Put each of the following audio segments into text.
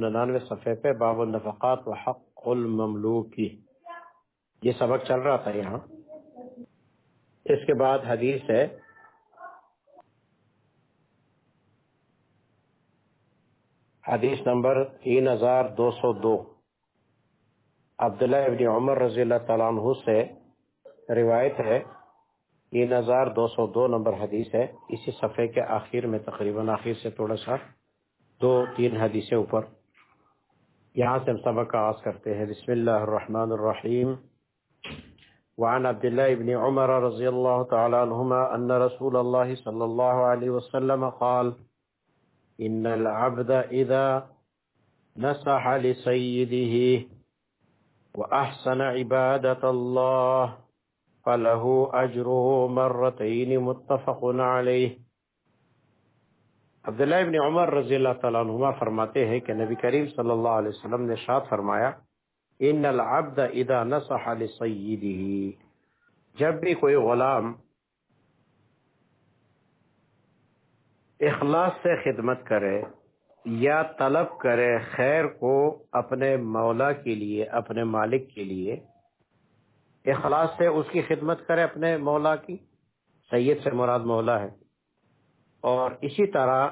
ننانوے صفحے پہ باب النفقات و حق المملوکی یہ سبق چل رہا تھا یہاں. اس کے بعد حدیث ہے، حدیث نمبر تین ہزار دو سو دو. عبداللہ ابن عمر رضی اللہ تعالیٰ عنہ سے روایت ہے، تین ہزار دو سو دو نمبر حدیث ہے. اسی صفحے کے آخر میں تقریباً آخر سے تھوڑا سا، دو تین حدیثیں اوپر. یہاں سے ہم سبق کا آغاز کرتے ہیں۔ بسم اللہ الرحمن الرحیم۔ وعن عبد الله بن عمر رضي الله تعالى عنهما أن رسول الله صلى الله عليه وسلم قال إن العبد إذا نصح لسيده وأحسن عبادة الله فله أجره مرتين متفق عليه عبداللہ ابن عمر رضی اللہ تعالیٰ عنہما فرماتے ہیں کہ نبی کریم صلی اللہ علیہ وسلم نے شاد فرمایا، ان العبد اذا نصح لسیده. جب بھی کوئی غلام اخلاص سے خدمت کرے یا طلب کرے خیر کو اپنے مولا کے لیے، اپنے مالک کے لیے، اخلاص سے اس کی خدمت کرے اپنے مولا کی، سید سے مراد مولا ہے۔ اور اسی طرح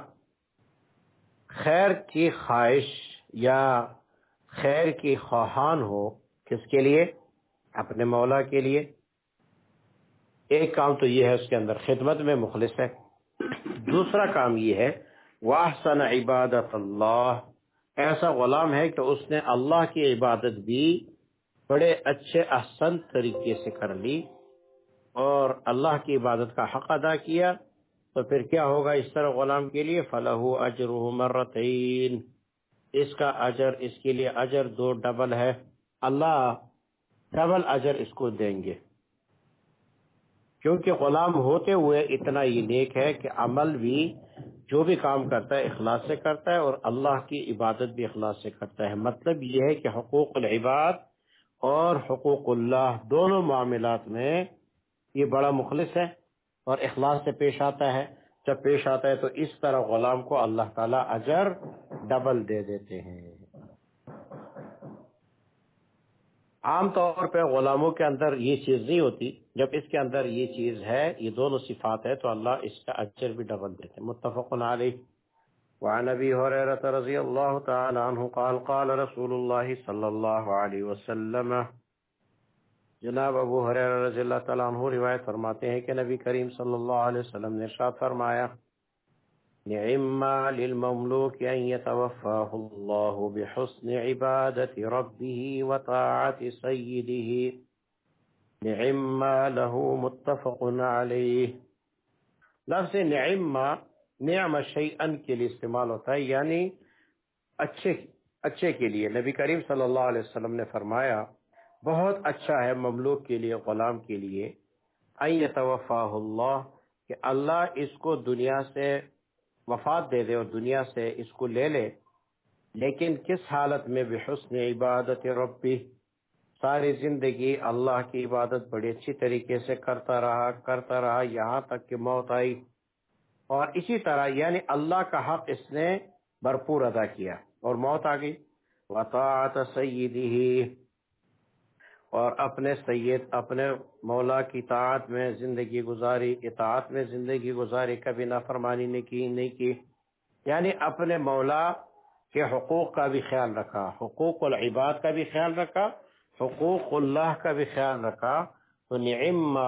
خیر کی خواہش یا خیر کی خواہان ہو کس کے لیے؟ اپنے مولا کے لیے۔ ایک کام تو یہ ہے، اس کے اندر خدمت میں مخلص ہے۔ دوسرا کام یہ ہے، واحسن عبادت اللہ ایسا غلام ہے کہ اس نے اللہ کی عبادت بھی بڑے اچھے، احسن طریقے سے کر لی اور اللہ کی عبادت کا حق ادا کیا۔ تو پھر کیا ہوگا اس طرح غلام کے لیے؟ فلاح اجر مرتین اس کا اجر، اس کے لیے اجر دو ڈبل ہے۔ اللہ ڈبل اجر اس کو دیں گے۔ کیونکہ غلام ہوتے ہوئے اتنا یہ نیک ہے کہ عمل بھی جو بھی کام کرتا ہے اخلاص سے کرتا ہے اور اللہ کی عبادت بھی اخلاص سے کرتا ہے۔ مطلب یہ ہے کہ حقوق العباد اور حقوق اللہ دونوں معاملات میں یہ بڑا مخلص ہے۔ اور اخلاص سے پیش آتا ہے۔ جب پیش آتا ہے تو اس طرح غلام کو اللہ تعالی اجر ڈبل دے دیتے ہیں۔ عام طور پہ غلاموں کے اندر یہ چیز نہیں ہوتی۔ جب اس کے اندر یہ چیز ہے، یہ دونوں صفات ہے تو اللہ اس کا اجر بھی ڈبل دیتے متفق علیہ۔ وعن رضی اللہ تعالی عنہ قال قال رسول اللہ صلی اللہ علیہ وسلم جناب ابو حریر رضی اللہ تعالیٰ عنہ روایت فرماتے ہیں کہ نبی کریم صلی اللہ علیہ وسلم نے ارشاد فرمایا، نعم للمملوك أن يتوفاه الله بحسن عبادة ربه وطاعة سيده نعم له متفق عليه لفظ نعم نعم شيئا کے لیے استعمال ہوتا ہے یعنی اچھے اچھے کے لیے. نبی کریم صلی اللہ علیہ وسلم نے فرمایا بہت اچھا ہے مملوک کے لیے، غلام کے لیے۔ ان يتوفاه اللہ، کہ اللہ اس کو دنیا سے وفات دے دے اور دنیا سے اس کو لے لے۔ لیکن کس حالت میں؟ بحسن عبادت ربی۔ ساری زندگی اللہ کی عبادت بڑی اچھی طریقے سے کرتا رہا کرتا رہا، یہاں تک کہ موت آئی۔ اور اسی طرح یعنی اللہ کا حق اس نے بھرپور ادا کیا اور موت آ گئی۔ وطاعت سیدی اور اپنے سید، اپنے مولا کی طاعت میں زندگی گزاری، اطاعت میں زندگی گزاری، کبھی نافرمانی نے کی، نہیں کی۔ یعنی اپنے مولا کے حقوق کا بھی خیال رکھا، حقوق العباد کا بھی خیال رکھا، حقوق اللہ کا بھی خیال رکھا۔ تو نعم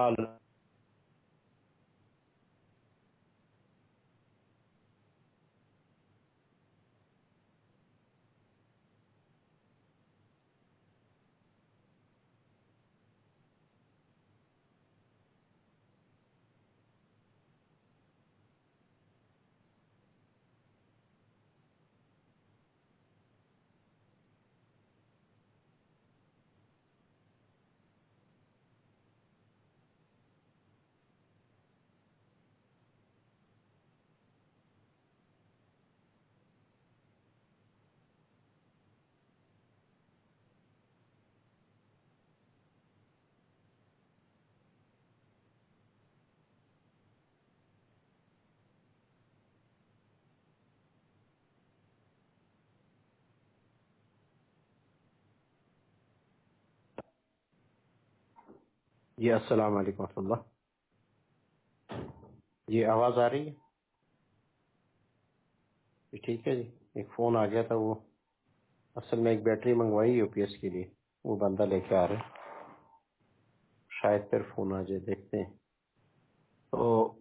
جی السلام علیکم ورحمۃ اللہ۔ جی آواز آ رہی ہے؟ جی، ٹھیک ہے جی۔ ایک فون آ گیا تھا وہ۔ اصل میں ایک بیٹری منگوائی یو پی ایس کے لیے۔ وہ بندہ لے کے آ رہے شاید پھر فون آ جائے، دیکھتے ہیں۔ تو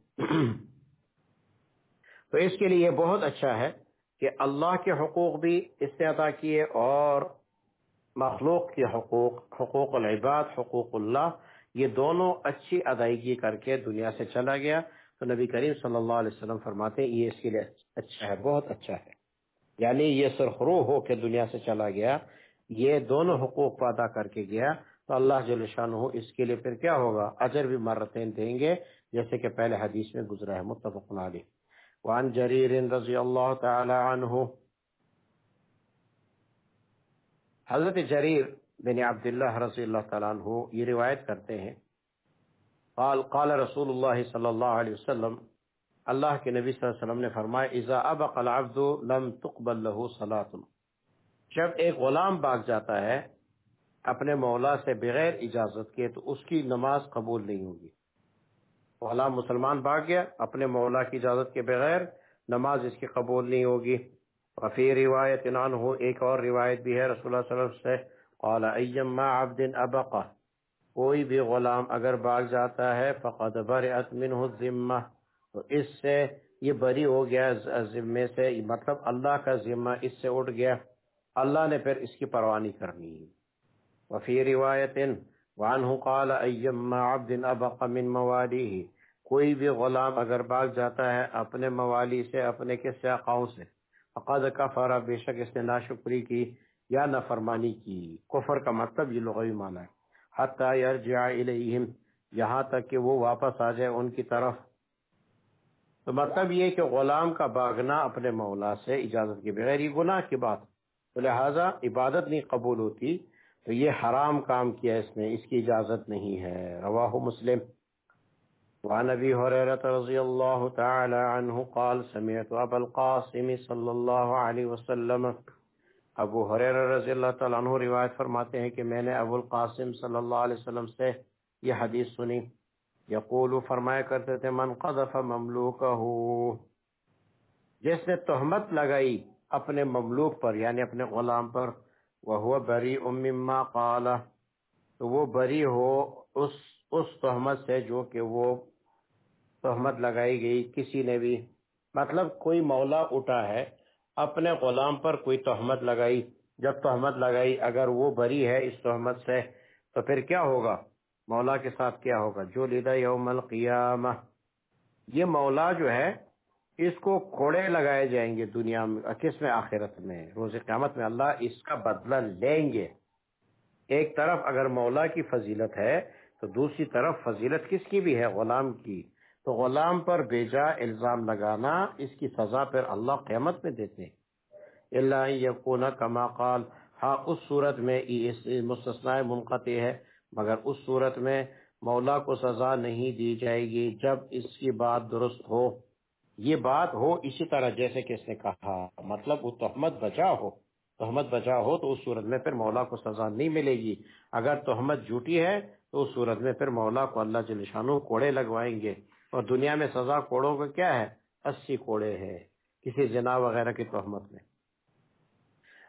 تو اس کے لیے بہت اچھا ہے کہ اللہ کے حقوق بھی اس سے عطا کیے اور مخلوق کے حقوق حقوق العباد، حقوق اللہ یہ دونوں اچھی ادائیگی کر کے دنیا سے چلا گیا۔ تو نبی کریم صلی اللہ علیہ وسلم فرماتے ہیں، یہ اس کے لیے اچھا ہے، بہت اچھا ہے۔ یعنی یہ سرخرو ہو کے دنیا سے چلا گیا، یہ دونوں حقوق ادا کر کے گیا۔ تو اللہ جل شان اس کے لیے پھر کیا ہوگا؟ اجر بھی مرتين دیں گے، جیسے کہ پہلے حدیث میں گزرا ہے، متفق علیہ۔ وعن جریر رضی اللہ تعالی عنہ، حضرت جریر بن عبداللہ رضی اللہ تعالیٰ عنہ یہ روایت کرتے ہیں۔ قال قال رسول اللہ صلی اللہ علیہ وسلم، اللہ کے نبی صلی اللہ علیہ وسلم نے فرمایا، اذا ابق العبد لم تقبل له صلاة. جب ایک غلام باغ جاتا ہے اپنے مولا سے بغیر اجازت کے، تو اس کی نماز قبول نہیں ہوگی۔ غلام مسلمان باغ گیا، اپنے مولا کی اجازت کے بغیر نماز اس کی قبول نہیں ہوگی۔ وفی روایت انان ہو ایک اور روایت بھی ہے، رسول اللہ صلی اللہ علیہ وسلم سے قال ایما عبد ابقا کوئی بھی غلام اگر باغ جاتا ہے، فقد برئت منہ الذمہ۔ تو اس سے یہ بری ہو گیا، ذمے سے مطلب اللہ کا ذمہ اس سے اٹھ گیا۔ اللہ نے پھر اس کی پرواہ نہیں کرنی۔ وفی روایت، وعنہ قال ایما عبد ابقا من موالیہ کوئی بھی غلام اگر باغ جاتا ہے اپنے موالی سے، اپنے کس آقاؤں سے، فقد کفر، بے شک اس نے ناشکری کی۔ یا نافرمانی کی۔ کفر کا مطلب یہ لغوی معنی ہے۔ حتی یرجع الیہم، یہاں تک کہ وہ واپس آ جائے ان کی طرف۔ تو مطلب یہ کہ غلام کا باغنا اپنے مولا سے اجازت کے بغیر یہ گناہ کی بات تو لہٰذا عبادت نہیں قبول ہوتی، تو یہ حرام کام کیا اس نے، اس کی اجازت نہیں ہے۔ رواہ مسلم۔ وعن ابي هريره رضي الله تعالى عنه قال، سمعت ابا القاسم صلى الله عليه وسلم ابو حریر رضی اللہ تعالیٰ عنہ روایت فرماتے ہیں کہ میں نے ابو القاسم صلی اللہ علیہ وسلم سے یہ حدیث سنی۔ یقول فرمایا کرتے تھے، من قذف مملوکہ جس نے تہمت لگائی اپنے مملوک پر یعنی اپنے غلام پر وہ بری مما قال تو وہ بری ہو اس اس تہمت سے جو کہ وہ تہمت لگائی گئی کسی نے بھی۔ مطلب کوئی مولا اٹھا ہے اپنے غلام پر کوئی تہمت لگائی۔ جب تہمت لگائی، اگر وہ بری ہے اس تہمت سے، تو پھر کیا ہوگا؟ مولا کے ساتھ کیا ہوگا؟ جو لیدا یوم القیامہ۔ یہ مولا جو ہے، اس کو کوڑے لگائے جائیں گے دنیا میں، کس میں؟ آخرت میں۔ روز قیامت میں اللہ اس کا بدلہ لیں گے۔ ایک طرف اگر مولا کی فضیلت ہے، تو دوسری طرف فضیلت کس کی بھی ہے؟ غلام کی۔ تو غلام پر بیجا الزام لگانا اس کی سزا پر اللہ قیامت میں دیتے ہیں۔ اللہ یقون کما قال ہاں اس صورت میں مستثنا منقطع ہے، مگر اس صورت میں مولا کو سزا نہیں دی جائے گی جب اس کی بات درست ہو۔ یہ بات ہو اسی طرح جیسے کہ اس نے کہا مطلب وہ تہمت بچا ہو۔ تہمت بچا ہو تو اس صورت میں پھر مولا کو سزا نہیں ملے گی۔ اگر تہمت جھوٹی ہے تو اس صورت میں پھر مولا کو اللہ جل شانو کوڑے لگوائیں گے۔ اور دنیا میں سزا کوڑوں کا کیا ہے؟ اسی کوڑے ہے کسی جنا وغیرہ کی تہمت میں۔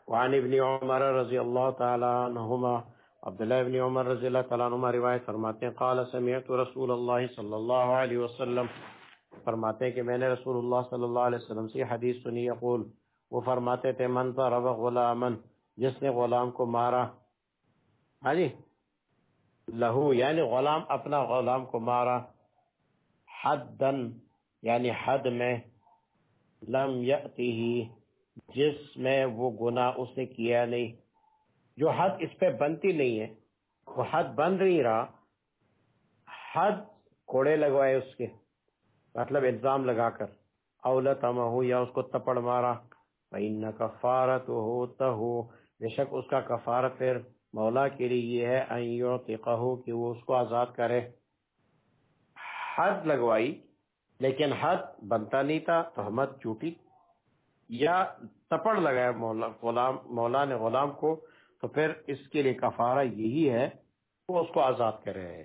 وعن ابن عمر رضی اللہ تعالی عنہما، عبداللہ ابن عمر رضی اللہ تعالی عنہما روایت فرماتے ہیں، قال سمعت رسول اللہ صلی اللہ علیہ وسلم۔ فرماتے ہیں کہ میں نے رسول اللہ صلی اللہ علیہ وسلم سے حدیث سنی، یقول، وہ فرماتے تھے، من ضرب غلامن جس نے غلام کو مارا ہاں جی لہو یعنی غلام، اپنا غلام کو مارا حد یعنی حد میں لم ہی جس میں وہ گناہ اس نے کیا نہیں۔ جو حد اس پہ بنتی نہیں ہے، وہ حد بن رہی رہا۔ حد کوڑے لگوائے اس کے مطلب الزام لگا کر۔ اولت ہو یا اس کو تپڑ مارا۔ کفارت ہوتا ہو بے شک اس کا کفارت پھر مولا کے لیے یہ ہے کہ وہ اس کو آزاد کرے۔ حد لگوائی، لیکن حد بنتا نہیں تھا تہمت چوٹی۔ یا تپڑ لگایا مولا، غلام، مولا نے غلام کو، تو پھر اس کے لیے کفارہ یہی ہے، وہ اس کو آزاد کرے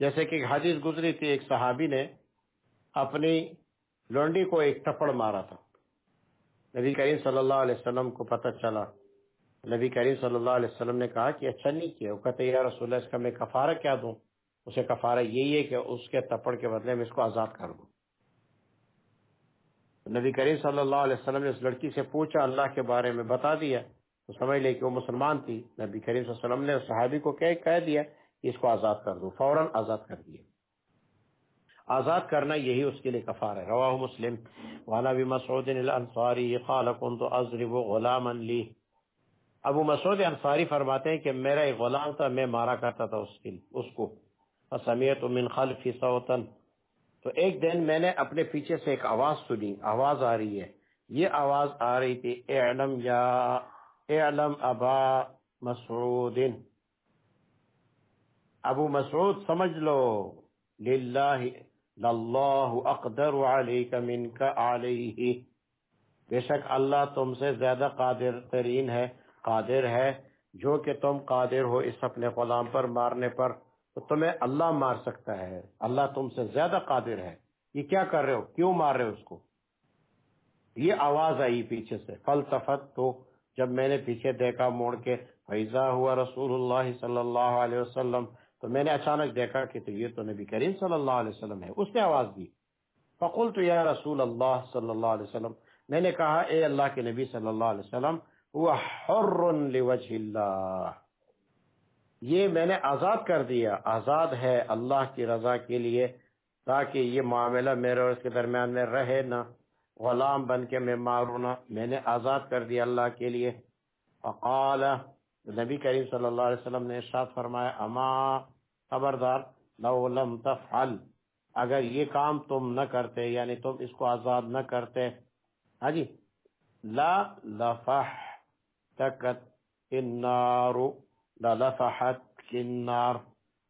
جیسے کہ حدیث گزری تھی، ایک صحابی نے اپنی لونڈی کو ایک تپڑ مارا تھا۔ نبی کریم صلی اللہ علیہ وسلم کو پتہ چلا۔ نبی کریم صلی اللہ علیہ وسلم نے کہا کہ اچھا نہیں کیا، وہ کہتے یا رسول اللہ، اس کا میں کفارہ کیا دوں؟ اسے کفارہ یہی ہے کہ اس کے تپڑ کے بدلے میں اس کو آزاد کر دوں نبی کریم صلی اللہ علیہ وسلم نے اس لڑکی سے پوچھا، اللہ کے بارے میں بتا دیا۔ تو سمجھ لے کہ وہ مسلمان تھی۔ نبی کریم صلی اللہ علیہ وسلم نے صحابی کو کہہ دیا کہ اس کو آزاد کر دو، فوراً آزاد کر دیا آزاد کرنا یہی اس کے لیے کفار ہے۔ رواہ مسلم۔ وانا بھی مسعود الانصاری قال كنت اضرب غلاما لی. ابو مسعود انصاری فرماتے ہیں کہ میرا ایک غلام تھا، میں مارا کرتا تھا اس کو۔ فسمیت من خلف صوتا۔ تو ایک دن میں نے اپنے پیچھے سے ایک آواز سنی۔ آواز آ رہی ہے۔ یہ آواز آ رہی تھی، اعلم یا اعلم ابا مسعود۔ ابو مسعود، سمجھ لو۔ للہ للہ اقدر علیک منک علیہ بے شک اللہ تم سے زیادہ قادر ترین ہے، قادر ہے۔ جو کہ تم قادر ہو اس اپنے غلام پر مارنے پر۔ تو تمہیں اللہ مار سکتا ہے۔ اللہ تم سے زیادہ قادر ہے۔ یہ کیا کر رہے ہو؟ کیوں مار رہے ہو اس کو؟ یہ آواز آئی پیچھے سے۔ فلسفت تو جب میں نے پیچھے دیکھا موڑ کے فیضا ہوا رسول اللہ صلی اللہ علیہ وسلم۔ تو میں نے اچانک دیکھا کہ تو یہ تو نبی کریم صلی اللہ علیہ وسلم ہے۔ اس نے آواز دی۔ فقول تو یا رسول اللہ صلی اللہ علیہ وسلم۔ میں نے کہا، اے اللہ کے نبی صلی اللہ علیہ وسلم وہ حر لوجہ اللہ یہ میں نے آزاد کر دیا۔ آزاد ہے اللہ کی رضا کے لیے تاکہ یہ معاملہ میرے اور اس کے درمیان میں رہے نہ۔ غلام بن کے میں ماروں نہ۔ میں نے آزاد کر دیا اللہ کے لیے۔ فقال، نبی کریم صلی اللہ علیہ وسلم نے ارشاد فرمایا، اما، خبردار، لو لم تفعل۔ اگر یہ کام تم نہ کرتے یعنی تم اس کو آزاد نہ کرتے۔ ہاں جی لا لفح تکت النار۔ للفحت النار.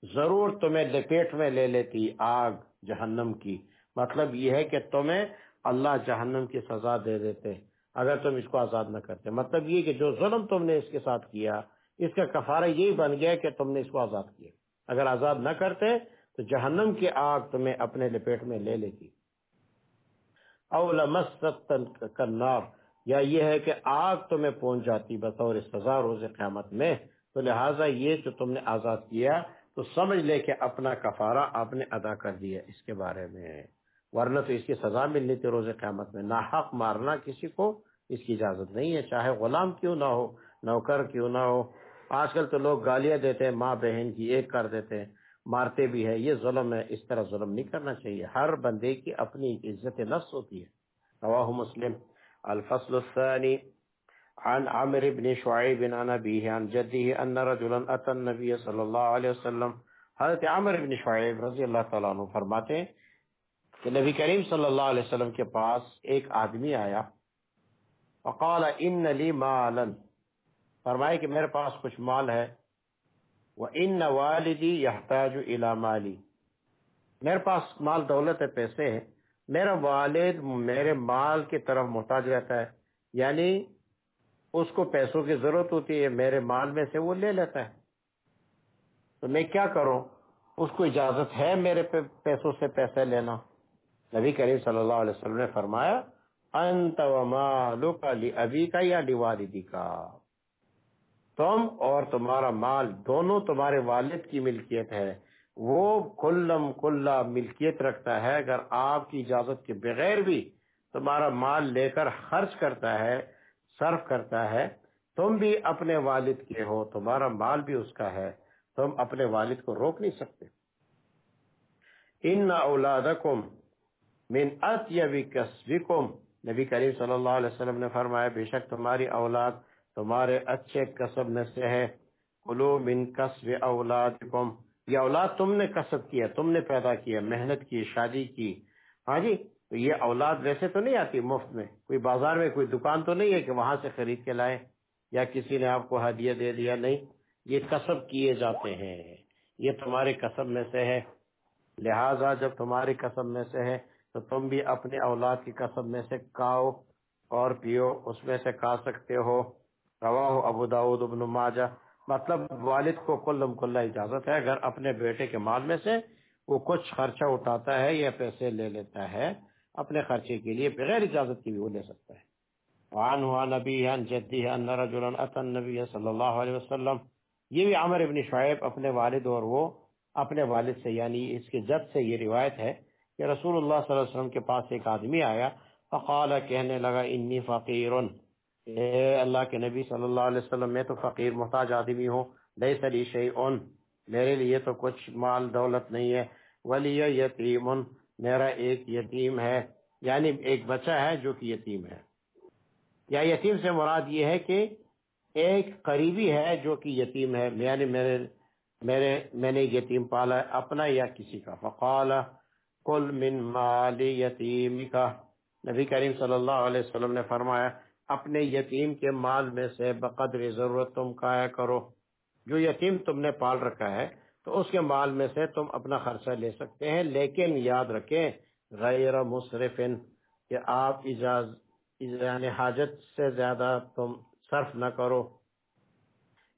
ضرور تمہیں لپیٹ میں لے لیتی آگ جہنم کی. مطلب یہ ہے کہ تمہیں اللہ جہنم کی سزا دے دیتے. اگر تم اس کو آزاد نہ کرتے. مطلب یہ کہ جو ظلم تم نے اس کے ساتھ کیا، اس کا کفارہ یہی بن گیا کہ تم نے اس کو آزاد کیا. اگر آزاد نہ کرتے تو جہنم کی آگ تمہیں اپنے لپیٹ میں لے لیتی. کنار یا یہ ہے کہ آگ تمہیں پہنچ جاتی بطور سزا روز قیامت میں. تو لہٰذا یہ جو تم نے آزاد کیا، تو سمجھ لے کہ اپنا کفارہ آپ نے ادا کر دیا اس کے بارے میں۔ ورنہ تو اس کی سزا ملنی تھی روز قیامت میں۔ ناحق مارنا کسی کو اس کی اجازت نہیں ہے، چاہے غلام کیوں نہ ہو، نوکر کیوں نہ ہو۔ آج کل تو لوگ گالیاں دیتے ہیں، ماں بہن کی ایک کر دیتے ہیں، مارتے بھی ہے یہ ظلم ہے، اس طرح ظلم نہیں کرنا چاہیے۔ ہر بندے کی اپنی عزت نفس ہوتی ہے۔ رواہ مسلم۔ الفصل الثاني عن عمر بن شعيب عن أبيه عن جده أن رجلا أتى النبي صلى الله عليه وسلم. حضرت عمر بن شعیب رضی اللہ تعالیٰ عنہ فرماتے ہیں کہ نبی کریم صلی اللہ علیہ وسلم کے پاس ایک آدمی آیا، فقال ان لی مالا. فرمائے کہ میرے پاس کچھ مال ہے وَإِنَّ وَالِدِي يَحْتَاجُ إِلَى مَالِي میرے پاس مال دولت ہے، پیسے ہیں، میرا والد میرے مال کی طرف محتاج رہتا ہے یعنی اس کو پیسوں کی ضرورت ہوتی ہے، میرے مال میں سے وہ لے لیتا ہے۔ تو میں کیا کروں؟ اس کو اجازت ہے میرے پیسوں سے پیسے لینا۔ نبی کریم صلی اللہ علیہ وسلم نے فرمایا، انت ابھی کا یا والدی کا تم اور تمہارا مال، دونوں تمہارے والد کی ملکیت ہے۔ وہ کلم کلا ملکیت رکھتا ہے، اگر آپ کی اجازت کے بغیر بھی تمہارا مال لے کر خرچ کرتا ہے صرف کرتا ہے، تم بھی اپنے والد کے ہو، تمہارا مال بھی اس کا ہے، تم اپنے والد کو روک نہیں سکتے۔ ان اولادکم من اطیب کسبکم۔ نبی کریم صلی اللہ علیہ وسلم نے فرمایا، بے شک تمہاری اولاد تمہارے اچھے کسب میں سے ہے۔ کلو من کسب اولادکم۔ یہ اولاد تم نے کسب کیا تم نے پیدا کیا محنت کی، شادی کی۔ ہاں جی تو یہ اولاد ویسے تو نہیں آتی مفت میں، کوئی بازار میں کوئی دکان تو نہیں ہے کہ وہاں سے خرید کے لائے، یا کسی نے آپ کو ہدیہ دے دیا، نہیں، یہ کسب کیے جاتے ہیں۔ یہ تمہارے کسب میں سے ہے۔ لہذا جب تمہاری کسب میں سے ہے، تو تم بھی اپنے اولاد کی کسب میں سے کاؤ اور پیو، اس میں سے کھا سکتے ہو۔ روا ابو داود ابن ماجہ۔ مطلب والد کو کلم کل اجازت ہے، اگر اپنے بیٹے کے مال میں سے وہ کچھ خرچہ اٹھاتا ہے یا پیسے لے لیتا ہے اپنے خرچے کے لیے بغیر اجازت کی بھی وہ لے سکتا ہے۔ وعن ہوا نبی ان جدی ان رجلا اتن نبی صلی اللہ علیہ وسلم۔ یہ بھی عمر ابن شعیب اپنے والد اور وہ اپنے والد سے یعنی اس کے جد سے یہ روایت ہے کہ رسول اللہ صلی اللہ علیہ وسلم کے پاس ایک آدمی آیا، فقال، کہنے لگا، انی فقیر۔ اے اللہ کے نبی صلی اللہ علیہ وسلم، میں تو فقیر، محتاج آدمی ہوں، لیس لی شیئن۔ میرے لیے تو کچھ مال دولت نہیں ہے۔ ولی یتیم۔ میرا ایک یتیم ہے یعنی ایک بچہ ہے جو کہ یتیم ہے۔ یا یتیم سے مراد یہ ہے کہ ایک قریبی ہے جو کہ یتیم ہے یعنی میرے میرے، میں نے یتیم پالا ہے اپنا یا کسی کا۔ فقال کل من مال یتیم کا نبی کریم صلی اللہ علیہ وسلم نے فرمایا، اپنے یتیم کے مال میں سے بقدر ضرورت تم کایا کرو۔ جو یتیم تم نے پال رکھا ہے تو اس کے مال میں سے تم اپنا خرچہ لے سکتے ہیں، لیکن یاد رکھیں غیر مصرف کہ آپ اجاز یعنی حاجت سے زیادہ تم صرف نہ کرو،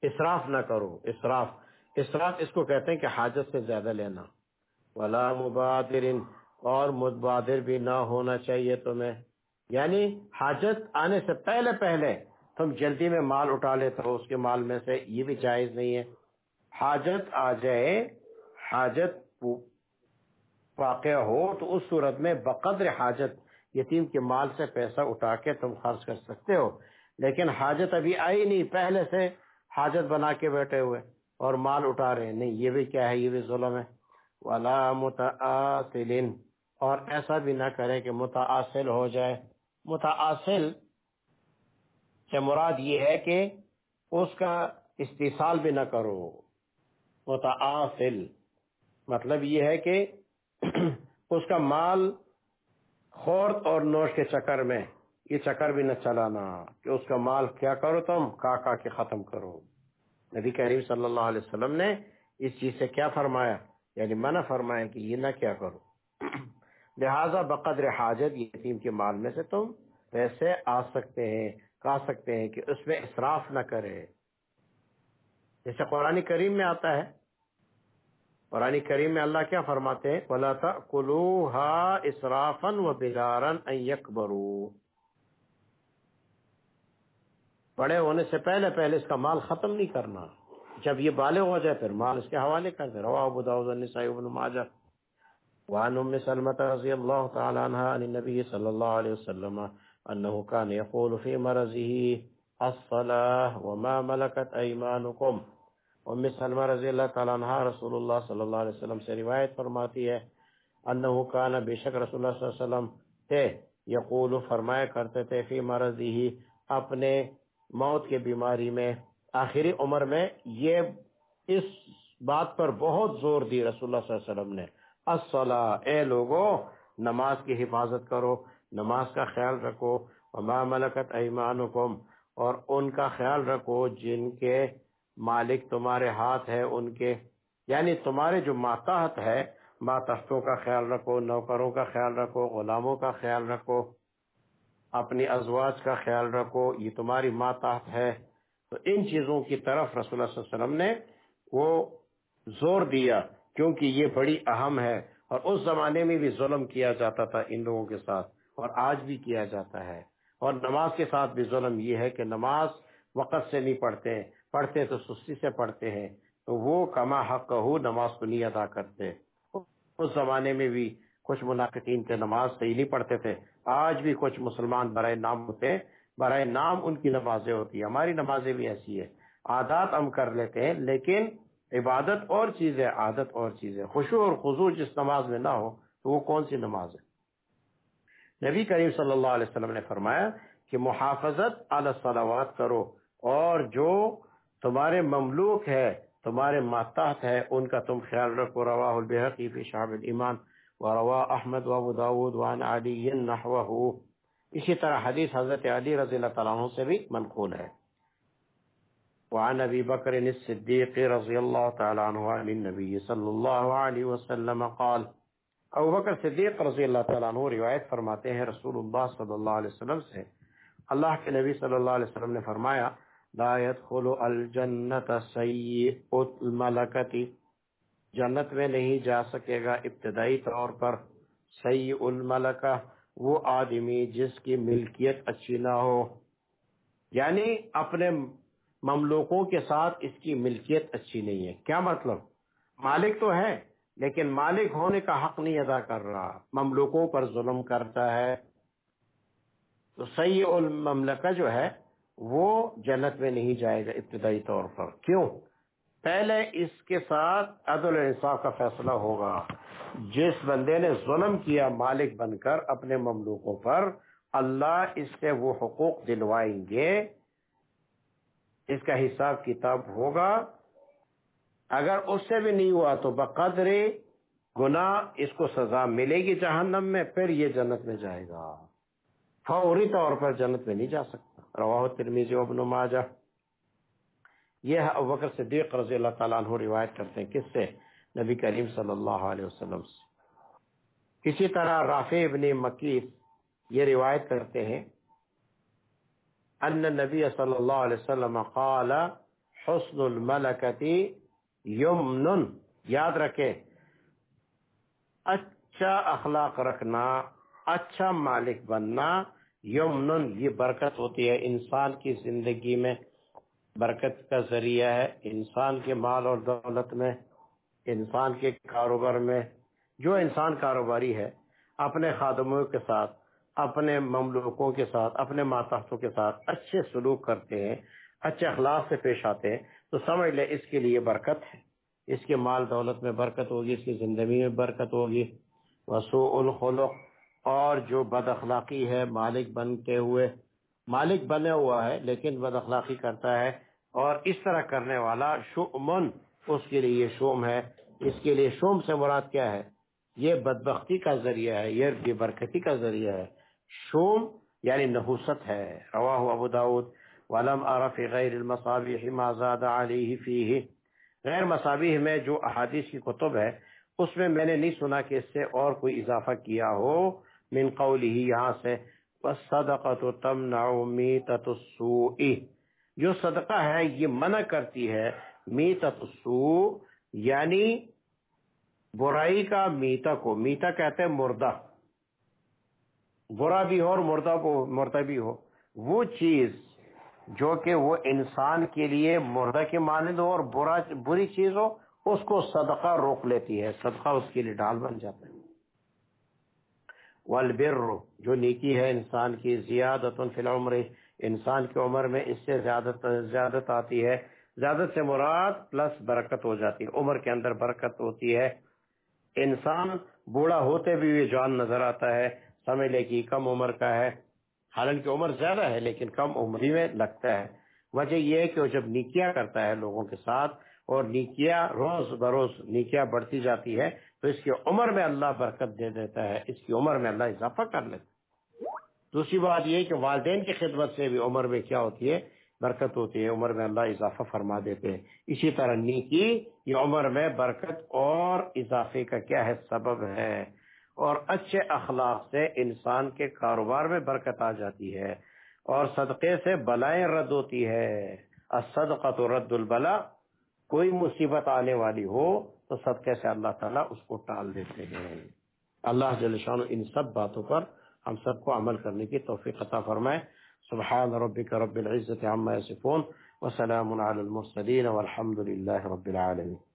اسراف نہ کرو، اسراف اسراف اس کو کہتے ہیں کہ حاجت سے زیادہ لینا۔ ولا مبادر اور مبادر بھی نہ ہونا چاہیے تمہیں۔ یعنی حاجت آنے سے پہلے پہلے تم جلدی میں مال اٹھا لیتے ہو، اس کے مال میں سے یہ بھی جائز نہیں ہے۔ حاجت آ جائے، حاجت واقع ہو تو اس صورت میں بقدر حاجت یتیم کے مال سے پیسہ اٹھا کے تم خرچ کر سکتے ہو۔ لیکن حاجت ابھی آئی نہیں، پہلے سے حاجت بنا کے بیٹھے ہوئے اور مال اٹھا رہے نہیں، یہ بھی کیا ہے؟ یہ بھی ظلم ہے۔ ولا متاثل اور ایسا بھی نہ کرے کہ متاثل ہو جائے۔ متاثل سے مراد یہ ہے کہ اس کا استحصال بھی نہ کرو۔ متاثل مطلب یہ ہے کہ اس کا مال خورت اور نوش کے چکر میں، یہ چکر بھی نہ چلانا۔ کہ اس کا مال کیا کرو تم؟ کا کے ختم کرو۔ نبی کریم صلی اللہ علیہ وسلم نے اس چیز سے کیا فرمایا؟ یعنی منع فرمایا کہ یہ نہ کیا کرو۔ لہذا بقدر حاجت یتیم کے مال میں سے تم پیسے آ سکتے ہیں کہا سکتے ہیں کہ اس میں اسراف نہ کرے۔ جیسے قرآن کریم میں آتا ہے، قرآن کریم میں اللہ کیا فرماتے ہیں؟ بلا تھا کلو ہا اسرافن و بگارن یکبرو بڑے ہونے سے پہلے پہلے اس کا مال ختم نہیں کرنا۔ جب یہ بالغ ہو جائے پھر مال اس کے حوالے کر دے روا ابو داؤد النسائی ابن ماجہ۔ وعن ام سلمة رضی اللہ تعالی عنہ عن النبي صلی اللہ علیہ وسلم انه كان يقول في مرضه، الصلاة وما ملكت ايمانكم ام سلمہ رضی اللہ تعالی عنہ رسول اللہ صلی اللہ علیہ وسلم سے روایت فرماتی ہے انه كان بشک رسول اللہ صلی اللہ علیہ وسلم تھے یقول فرمایا کرتے تھے فی مرضه اپنے موت کے بیماری میں آخری عمر میں یہ اس بات پر بہت زور دی رسول اللہ صلی اللہ علیہ وسلم نے۔ الصلاح اے لوگو، نماز کی حفاظت کرو، نماز کا خیال رکھو۔ وما ملکت ایمانکم اور ان کا خیال رکھو جن کے مالک تمہارے ہاتھ ہے، ان کے یعنی تمہارے جو ماتحت ہے، ماتحتوں کا خیال رکھو، نوکروں کا خیال رکھو، غلاموں کا خیال رکھو، اپنی ازواج کا خیال رکھو، یہ تمہاری ماتحت ہے۔ تو ان چیزوں کی طرف رسول اللہ صلی اللہ علیہ وسلم نے وہ زور دیا، کیونکہ یہ بڑی اہم ہے۔ اور اس زمانے میں بھی ظلم کیا جاتا تھا ان لوگوں کے ساتھ، اور آج بھی کیا جاتا ہے۔ اور نماز کے ساتھ بھی ظلم یہ ہے کہ نماز وقت سے نہیں پڑھتے۔ پڑھتے تو سستی سے پڑھتے ہیں، تو وہ کما حق ہو نماز کو نہیں ادا کرتے۔ اس زمانے میں بھی کچھ منافقین کے نماز صحیح نہیں پڑھتے تھے۔ آج بھی کچھ مسلمان برائے نام ہوتے ہیں، برائے نام ان کی نمازیں ہوتی ہیں۔ ہماری نمازیں بھی ایسی ہے عادات ہم کر لیتے ہیں، لیکن عبادت اور چیز ہے عادت اور چیز ہے خوشو اور خضو جس نماز میں نہ ہو، تو وہ کون سی نماز ہے؟ نبی کریم صلی اللہ علیہ وسلم نے فرمایا کہ محافظت علی صلوات کرو اور جو تمہارے مملوک ہے، تمہارے ماتحت ہے، ان کا تم خیال رکھو۔ رواہ البحقی فی شعب الایمان وروا احمد و ابو داود وان علی نحوہ اسی طرح حدیث حضرت علی رضی اللہ تعالیٰ عنہ سے بھی منقول ہے۔ وعن ابی بکر الصدیق رضی اللہ تعالیٰ عنہ عن النبی صلی اللہ علیہ وسلم قال، ابو بکر صدیق رضی اللہ تعالیٰ عنہ روایت فرماتے ہیں رسول اللہ صلی اللہ علیہ وسلم سے۔ اللہ کے نبی صلی اللہ علیہ وسلم نے فرمایا لا يدخل الجنت سیئ الملکتی جنت میں نہیں جا سکے گا ابتدائی طور پر. سی الملکہ، وہ آدمی جس کی ملکیت اچھی نہ ہو. یعنی اپنے مملوکوں کے ساتھ اس کی ملکیت اچھی نہیں ہے. کیا مطلب؟ مالک تو ہے، لیکن مالک ہونے کا حق نہیں ادا کر رہا. مملوکوں پر ظلم کرتا ہے. تو سی المملکہ جو ہے وہ جنت میں نہیں جائے گا ابتدائی طور پر۔ کیوں؟ پہلے اس کے ساتھ عدل انصاف کا فیصلہ ہوگا۔ جس بندے نے ظلم کیا مالک بن کر اپنے مملوکوں پر، اللہ اس سے وہ حقوق دلوائیں گے۔ اس کا حساب کتاب ہوگا۔ اگر اس سے بھی نہیں ہوا تو بقدر گناہ اس کو سزا ملے گی جہنم میں، پھر یہ جنت میں جائے گا۔ فوری طور پر جنت میں نہیں جا سکتا۔ رواہ ترمیزی ابن ماجہ یہ ابکر صدیق رضی اللہ تعالیٰ عنہ روایت کرتے ہیں کس سے؟ نبی کریم صلی اللہ علیہ وسلم سے۔ اسی طرح رافع ابن مکیس یہ روایت کرتے ہیں، ان نبی صلی اللہ علیہ وسلم قال، حسن الملکتی یمن. یاد رکھے اچھا اخلاق رکھنا اچھا مالک بننا یمن یہ برکت ہوتی ہے۔ انسان کی زندگی میں برکت کا ذریعہ ہے۔ انسان کے مال اور دولت میں، انسان کے کاروبار میں، جو انسان کاروباری ہے، اپنے خادموں کے ساتھ، اپنے مملوکوں کے ساتھ، اپنے ماتحتوں کے ساتھ اچھے سلوک کرتے ہیں، اچھے اخلاق سے پیش آتے ہیں، تو سمجھ لے اس کے لیے برکت ہے۔ اس کے مال دولت میں برکت ہوگی، اس کی زندگی میں برکت ہوگی۔ وسوء الخلق اور جو بد اخلاقی ہے، مالک بنتے ہوئے، مالک بنے ہوا ہے، لیکن بد اخلاقی کرتا ہے اور اس طرح کرنے والا شؤمن، اس کے لیے شوم ہے۔ اس کے لیے شوم سے مراد کیا ہے؟ یہ بدبختی کا ذریعہ ہے، یہ برکتی کا ذریعہ ہے۔ شوم یعنی نحوست ہے۔ رواہ ابو داود، ولم عرف غیر المصابیح ما زاد علیہ فیہ۔ غیر مصابیح میں جو احادیث کی کتب ہے، اس میں میں نے نہیں سنا کہ اس سے اور کوئی اضافہ کیا ہو۔ من قولی یہاں سے، وَالصَّدَقَةُ تَمْنَعُ مِيتَةُ السُّوءِ۔ جو صدقہ ہے، یہ منع کرتی ہے میتت السوء یعنی برائی کا میتا کو۔ میتا کہتے ہیں مردہ۔ برا بھی ہو اور مردہ کو، مردہ بھی ہو۔ وہ چیز جو کہ وہ انسان کے لیے مردہ کے مانند ہو اور برا، بری چیز ہو، اس کو صدقہ روک لیتی ہے۔ صدقہ اس کے لیے ڈال بن جاتا ہے۔ والبر، جو نیکی ہے انسان کی زیادت فی العمر، انسان کی عمر میں اس سے زیادت زیادت آتی ہے۔ زیادت سے مراد پلس برکت ہو جاتی ہے، عمر کے اندر برکت ہوتی ہے۔ انسان بوڑھا ہوتے بھی یہ جان نظر آتا ہے، سمجھ لے کہ کم عمر کا ہے۔ حالانکہ عمر زیادہ ہے، لیکن کم عمری میں لگتا ہے۔ وجہ یہ ہے کہ وہ جب نیکیاں کرتا ہے لوگوں کے ساتھ، اور نیکیاں روز بروز، نیکیاں بڑھتی جاتی ہے تو اس کی عمر میں اللہ برکت دے دیتا ہے، اس کی عمر میں اللہ اضافہ کر لیتا ہے۔ دوسری بات یہ کہ والدین کی خدمت سے بھی عمر میں کیا ہوتی ہے؟ برکت ہوتی ہے، عمر میں اللہ اضافہ فرما دیتے ہیں۔ اسی طرح نیکی، یہ عمر میں برکت اور اضافے کا کیا ہے؟ سبب ہے۔ اور اچھے اخلاق سے انسان کے کاروبار میں برکت آ جاتی ہے۔ اور صدقے سے بلائیں رد ہوتی ہے۔ صدقہ تو رد البلا کوئی مصیبت آنے والی ہو تو صدقے سے اللہ تعالیٰ اس کو ٹال دیتے ہیں۔ اللہ جل شان ان سب باتوں پر ہم سب کو عمل کرنے کی توفیق عطا فرمائے۔ سبحان ربك رب العزة عما يصفون وسلام على المرسلين والحمد لله رب العالمين